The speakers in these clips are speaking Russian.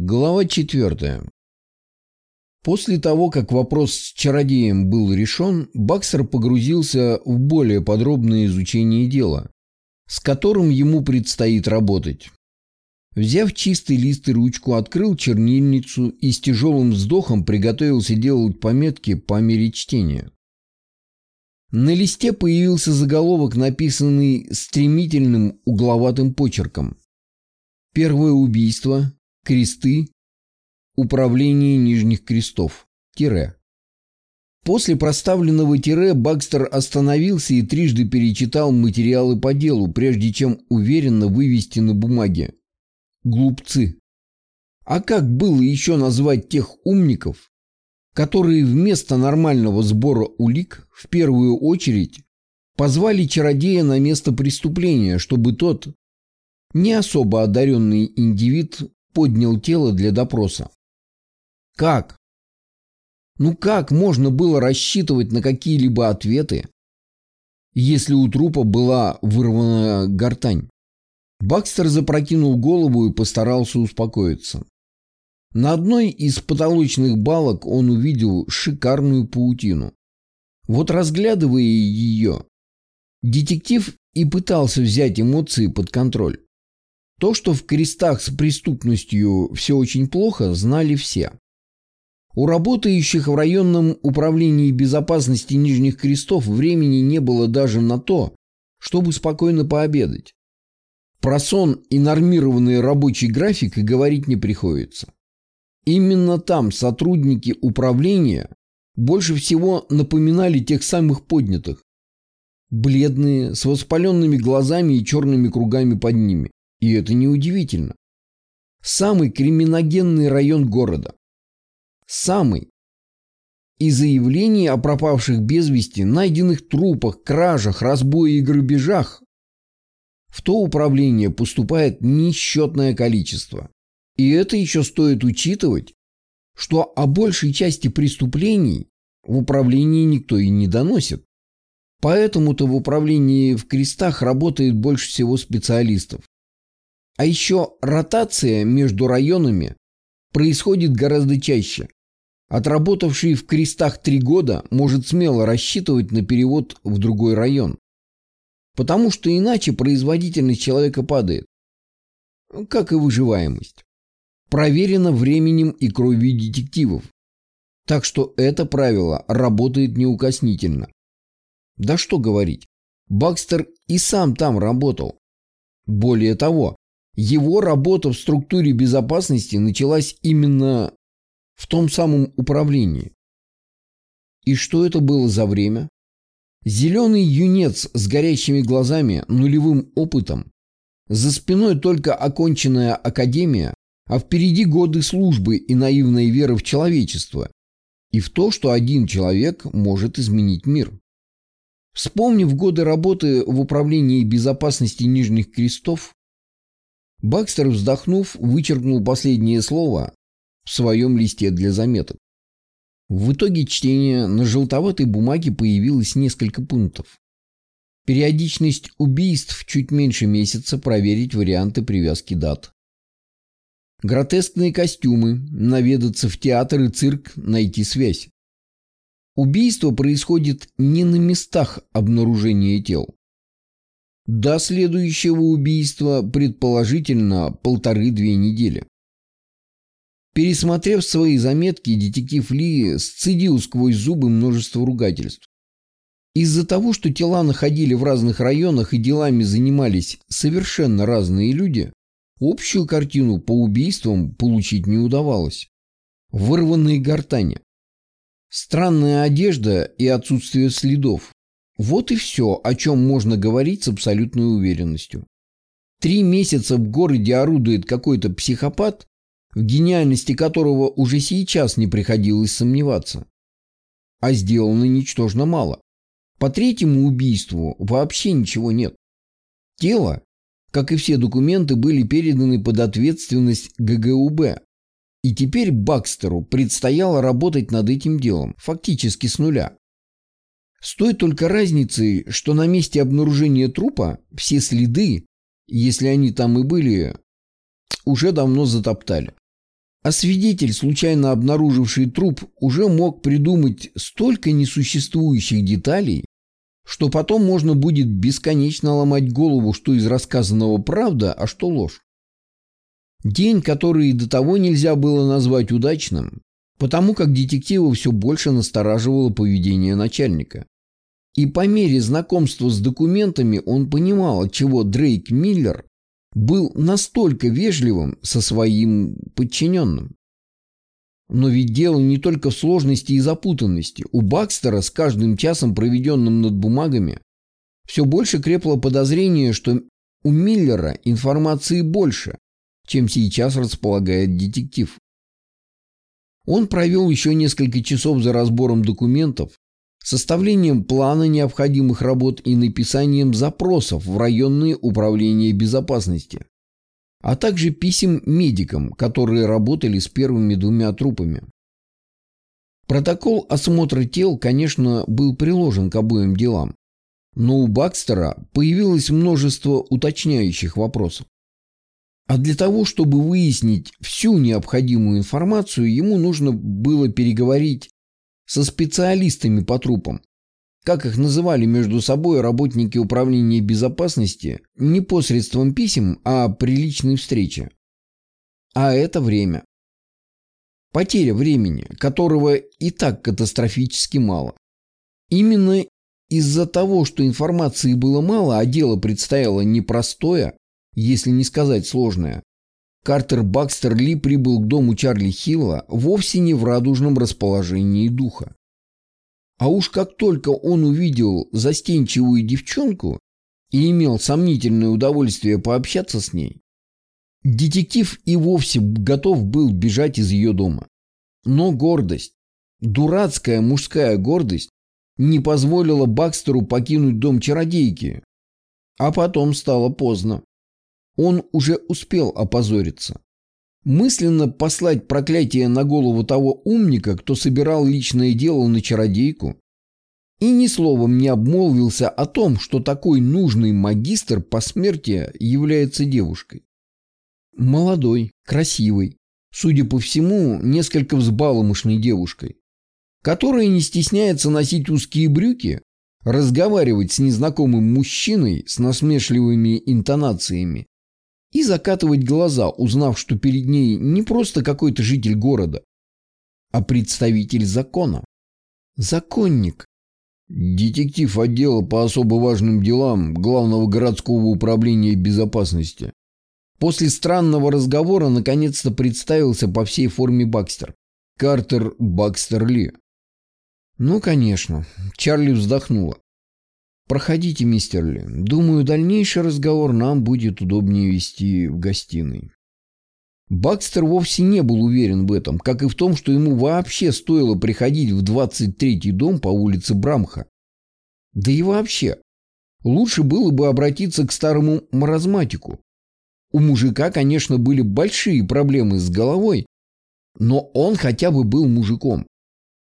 Глава четвертая. После того, как вопрос с чародеем был решен, Бакстер погрузился в более подробное изучение дела, с которым ему предстоит работать. Взяв чистый лист и ручку, открыл чернильницу и с тяжелым вздохом приготовился делать пометки по мере чтения. На листе появился заголовок, написанный стремительным угловатым почерком. Первое убийство, кресты, управление нижних крестов, тире. После проставленного тире Бакстер остановился и трижды перечитал материалы по делу, прежде чем уверенно вывести на бумаге. Глупцы. А как было еще назвать тех умников, которые вместо нормального сбора улик в первую очередь позвали чародея на место преступления, чтобы тот не особо одаренный индивид поднял тело для допроса. Как? Ну как можно было рассчитывать на какие-либо ответы, если у трупа была вырвана гортань? Бакстер запрокинул голову и постарался успокоиться. На одной из потолочных балок он увидел шикарную паутину. Вот разглядывая ее, детектив и пытался взять эмоции под контроль. То, что в крестах с преступностью все очень плохо, знали все. У работающих в районном управлении безопасности Нижних Крестов времени не было даже на то, чтобы спокойно пообедать. Про сон и нормированный рабочий график и говорить не приходится. Именно там сотрудники управления больше всего напоминали тех самых поднятых. Бледные, с воспаленными глазами и черными кругами под ними. И это неудивительно. Самый криминогенный район города. Самый. И заявлений о пропавших без вести, найденных трупах, кражах, разбое и грабежах в то управление поступает несчетное количество. И это еще стоит учитывать, что о большей части преступлений в управлении никто и не доносит. Поэтому-то в управлении в крестах работает больше всего специалистов. А еще ротация между районами происходит гораздо чаще. Отработавший в крестах три года может смело рассчитывать на перевод в другой район. Потому что иначе производительность человека падает. Как и выживаемость. Проверено временем и кровью детективов. Так что это правило работает неукоснительно. Да что говорить, Бакстер и сам там работал. Более того, его работа в структуре безопасности началась именно в том самом управлении. И что это было за время? Зеленый юнец с горящими глазами, нулевым опытом, за спиной только оконченная академия, а впереди годы службы и наивная вера в человечество и в то, что один человек может изменить мир. Вспомнив годы работы в управлении безопасности Нижних Крестов, Бакстер, вздохнув, вычеркнул последнее слово в своем листе для заметок. В итоге чтения на желтоватой бумаге появилось несколько пунктов. Периодичность убийств чуть меньше месяца, проверить варианты привязки дат. Гротескные костюмы, наведаться в театр и цирк, найти связь. Убийство происходит не на местах обнаружения тел. До следующего убийства, предположительно, полторы-две недели. Пересмотрев свои заметки, детектив Ли сцедил сквозь зубы множество ругательств. Из-за того, что тела находили в разных районах и делами занимались совершенно разные люди, общую картину по убийствам получить не удавалось. Вырванные гортани. Странная одежда и отсутствие следов. Вот и все, о чем можно говорить с абсолютной уверенностью. Три месяца в городе орудует какой-то психопат, в гениальности которого уже сейчас не приходилось сомневаться. А сделано ничтожно мало. По третьему убийству вообще ничего нет. Тело, как и все документы, были переданы под ответственность ГГУБ. И теперь Бакстеру предстояло работать над этим делом, фактически с нуля. С той только разницей, что на месте обнаружения трупа все следы, если они там и были, уже давно затоптали. А свидетель, случайно обнаруживший труп, уже мог придумать столько несуществующих деталей, что потом можно будет бесконечно ломать голову, что из рассказанного правда, а что ложь. День, который до того нельзя было назвать удачным, потому как детектива все больше настораживало поведение начальника. И по мере знакомства с документами он понимал, от чего Дрейк Миллер был настолько вежливым со своим подчиненным. Но ведь дело не только в сложности и запутанности. У Бакстера с каждым часом, проведенным над бумагами, все больше крепло подозрение, что у Миллера информации больше, чем сейчас располагает детектив. Он провел еще несколько часов за разбором документов, составлением плана необходимых работ и написанием запросов в районные управления безопасности, а также писем медикам, которые работали с первыми двумя трупами. Протокол осмотра тел, конечно, был приложен к обоим делам, но у Бакстера появилось множество уточняющих вопросов. А для того, чтобы выяснить всю необходимую информацию, ему нужно было переговорить со специалистами по трупам. Как их называли между собой работники управления безопасности не посредством писем, а при личной встрече. А это время. Потеря времени, которого и так катастрофически мало. Именно из-за того, что информации было мало, а дело предстояло непростое, если не сказать сложное. Картер Бакстер Ли прибыл к дому Чарли Хилла вовсе не в радужном расположении духа. А уж как только он увидел застенчивую девчонку и имел сомнительное удовольствие пообщаться с ней, детектив и вовсе готов был бежать из ее дома. Но гордость, дурацкая мужская гордость, не позволила Бакстеру покинуть дом чародейки. А потом стало поздно. Он уже успел опозориться. Мысленно послать проклятие на голову того умника, кто собирал личное дело на чародейку, и ни словом не обмолвился о том, что такой нужный магистр по смерти является девушкой. Молодой, красивой, судя по всему, несколько взбаломышной девушкой, которая не стесняется носить узкие брюки, разговаривать с незнакомым мужчиной с насмешливыми интонациями и закатывать глаза, узнав, что перед ней не просто какой-то житель города, а представитель закона. Законник. Детектив отдела по особо важным делам Главного городского управления безопасности. После странного разговора наконец-то представился по всей форме Бакстер. Картер Бакстер Ли. Ну, конечно. Чарли вздохнула. «Проходите, мистер Ли. Думаю, дальнейший разговор нам будет удобнее вести в гостиной». Бакстер вовсе не был уверен в этом, как и в том, что ему вообще стоило приходить в 23-й дом по улице Брамха. Да и вообще, лучше было бы обратиться к старому маразматику. У мужика, конечно, были большие проблемы с головой, но он хотя бы был мужиком.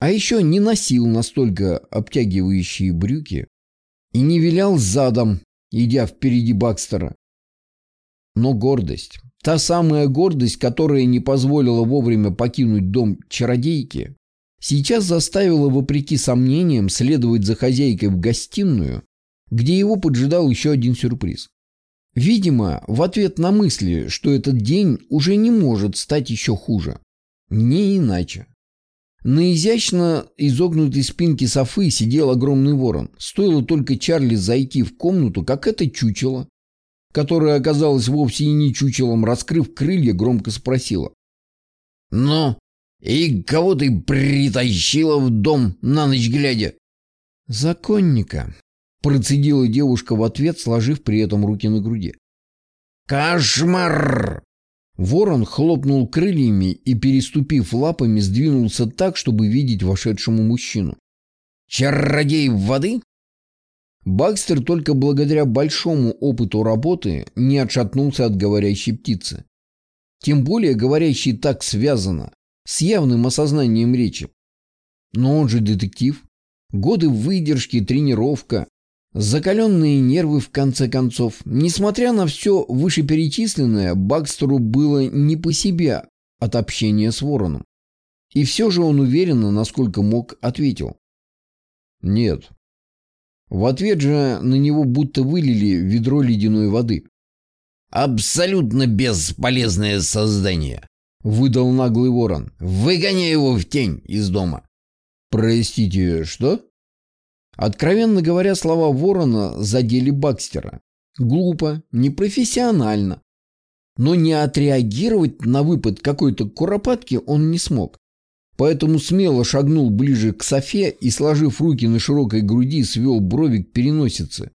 А еще не носил настолько обтягивающие брюки, и не вилял задом, идя впереди Бакстера. Но гордость, та самая гордость, которая не позволила вовремя покинуть дом чародейки, сейчас заставила, вопреки сомнениям, следовать за хозяйкой в гостиную, где его поджидал еще один сюрприз. Видимо, в ответ на мысли, что этот день уже не может стать еще хуже. Не иначе. На изящно изогнутой спинке софы сидел огромный ворон. Стоило только Чарли зайти в комнату, как это чучело, которое оказалось вовсе и не чучелом, раскрыв крылья, громко спросила. «Ну, и кого ты притащила в дом на ночь глядя?» «Законника», — процедила девушка в ответ, сложив при этом руки на груди. «Кошмар!» Ворон хлопнул крыльями и, переступив лапами, сдвинулся так, чтобы видеть вошедшему мужчину. «Чародей воды?» Бакстер только благодаря большому опыту работы не отшатнулся от говорящей птицы. Тем более говорящий так связано, с явным осознанием речи. Но он же детектив. Годы выдержки, тренировка, Закаленные нервы, в конце концов. Несмотря на все вышеперечисленное, Бакстеру было не по себе от общения с вороном. И все же он уверенно, насколько мог, ответил. Нет. В ответ же на него будто вылили ведро ледяной воды. «Абсолютно бесполезное создание», — выдал наглый ворон. «Выгоняй его в тень из дома». «Простите, что?» Откровенно говоря, слова ворона задели Бакстера. Глупо, непрофессионально. Но не отреагировать на выпад какой-то куропатки он не смог. Поэтому смело шагнул ближе к Софе и, сложив руки на широкой груди, свел брови к переносице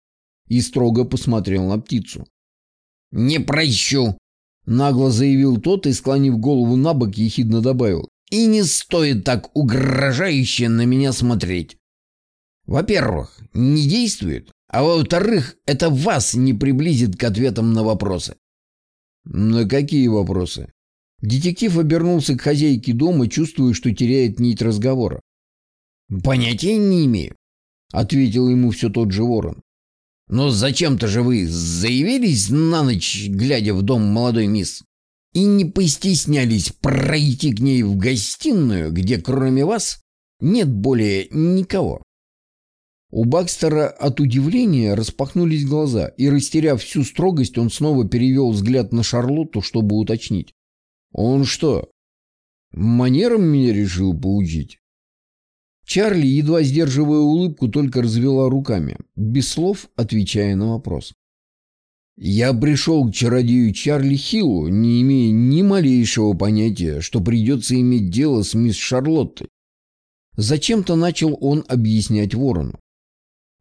и строго посмотрел на птицу. «Не прощу!» — нагло заявил тот и, склонив голову на бок, ехидно добавил. «И не стоит так угрожающе на меня смотреть. Во-первых, не действует, а во-вторых, это вас не приблизит к ответам на вопросы. На какие вопросы? Детектив обернулся к хозяйке дома, чувствуя, что теряет нить разговора. «Понятия не имею», — ответил ему все тот же ворон. «Но зачем-то же вы заявились на ночь, глядя в дом молодой мисс, и не постеснялись пройти к ней в гостиную, где кроме вас нет более никого?» У Бакстера от удивления распахнулись глаза, и, растеряв всю строгость, он снова перевел взгляд на Шарлотту, чтобы уточнить. «Он что, манером меня решил поучить?» Чарли, едва сдерживая улыбку, только развела руками, без слов отвечая на вопрос. «Я пришел к чародею Чарли Хиллу, не имея ни малейшего понятия, что придется иметь дело с мисс Шарлоттой. Зачем-то начал он объяснять ворону.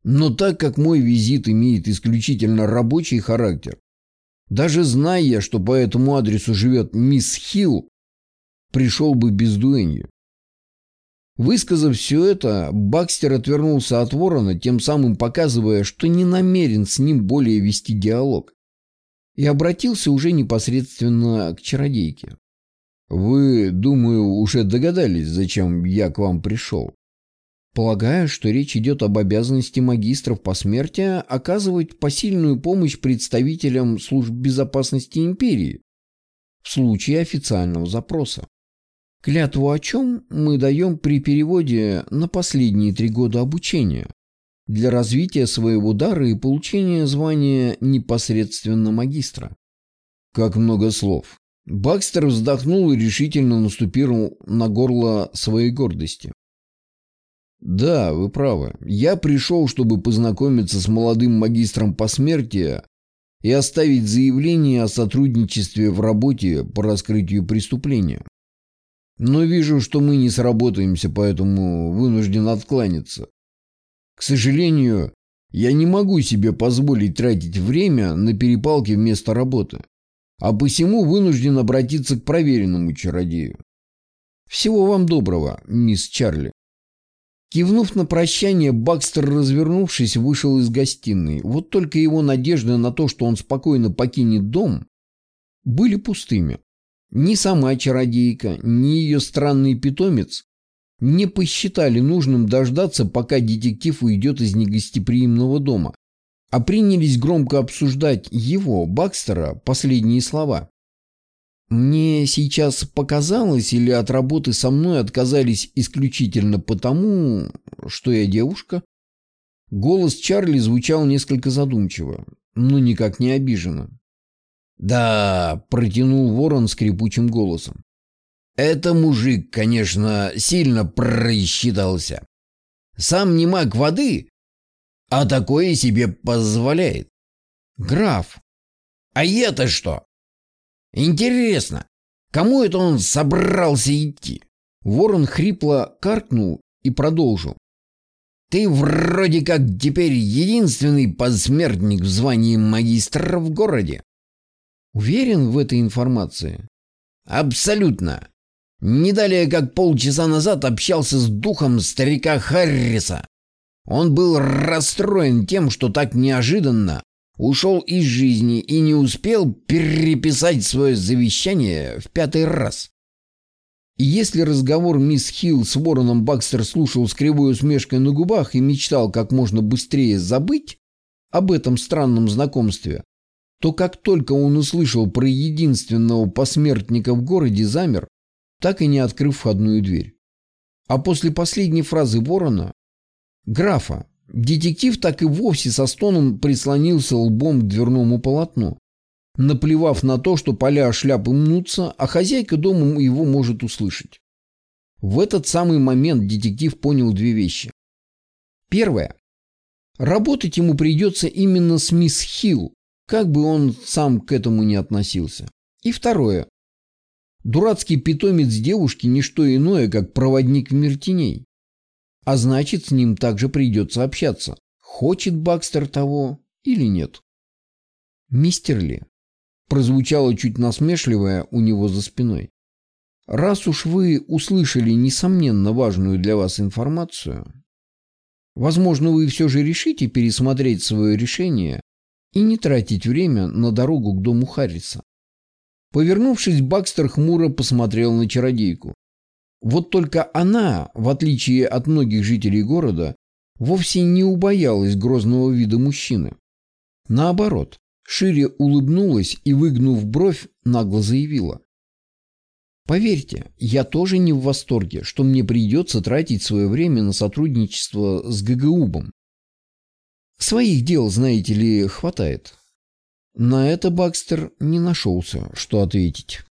Но так как мой визит имеет исключительно рабочий характер, даже зная, что по этому адресу живет мисс Хилл, пришел бы без дуэнью. Высказав все это, Бакстер отвернулся от ворона, тем самым показывая, что не намерен с ним более вести диалог, и обратился уже непосредственно к чародейке. «Вы, думаю, уже догадались, зачем я к вам пришел?» Полагаю, что речь идет об обязанности магистров посмертия оказывать посильную помощь представителям служб безопасности империи в случае официального запроса. Клятву о чем мы даем при переводе на последние три года обучения для развития своего дара и получения звания непосредственно магистра. Как много слов. Бакстер вздохнул и решительно наступил на горло своей гордости. Да, вы правы. Я пришел, чтобы познакомиться с молодым магистром посмертия и оставить заявление о сотрудничестве в работе по раскрытию преступления. Но вижу, что мы не сработаемся, поэтому вынужден откланяться. К сожалению, я не могу себе позволить тратить время на перепалки вместо работы, а посему вынужден обратиться к проверенному чародею. Всего вам доброго, мисс Чарли. Кивнув на прощание, Бакстер, развернувшись, вышел из гостиной. Вот только его надежды на то, что он спокойно покинет дом, были пустыми. Ни сама чародейка, ни ее странный питомец не посчитали нужным дождаться, пока детектив уйдет из негостеприимного дома, а принялись громко обсуждать его, Бакстера, последние слова. Мне сейчас показалось, или от работы со мной отказались исключительно потому, что я девушка? Голос Чарли звучал несколько задумчиво, но никак не обиженно. «Да», — протянул ворон скрипучим голосом. «Это мужик, конечно, сильно просчитался. Сам не маг воды, а такое себе позволяет». «Граф». «А я-то что?» Интересно, кому это он собрался идти? Ворон хрипло каркнул и продолжил. Ты вроде как теперь единственный посмертник в звании магистра в городе. Уверен в этой информации? Абсолютно. Не далее, как полчаса назад общался с духом старика Харриса. Он был расстроен тем, что так неожиданно ушел из жизни и не успел переписать свое завещание в пятый раз. И если разговор мисс Хилл с Вороном Бакстер слушал с кривой усмешкой на губах и мечтал как можно быстрее забыть об этом странном знакомстве, то как только он услышал про единственного посмертника в городе, замер, так и не открыв входную дверь. А после последней фразы ворона, графа, детектив так и вовсе со стоном прислонился лбом к дверному полотну, наплевав на то, что поля шляпы мнутся, а хозяйка дома его может услышать. В этот самый момент детектив понял две вещи. Первое. Работать ему придется именно с мисс Хилл, как бы он сам к этому не относился. И второе. Дурацкий питомец девушки – не что иное, как проводник в мир теней. А значит, с ним также придется общаться, хочет Бакстер того или нет. «Мистер Ли», – прозвучало чуть насмешливое у него за спиной. «Раз уж вы услышали несомненно важную для вас информацию, возможно, вы все же решите пересмотреть свое решение и не тратить время на дорогу к дому Харриса. Повернувшись, Бакстер хмуро посмотрел на чародейку. Вот только она, в отличие от многих жителей города, вовсе не убоялась грозного вида мужчины. Наоборот, шире улыбнулась и, выгнув бровь, нагло заявила. «Поверьте, я тоже не в восторге, что мне придется тратить свое время на сотрудничество с ГГУБом. Своих дел, знаете ли, хватает. На это Бакстер не нашелся, что ответить.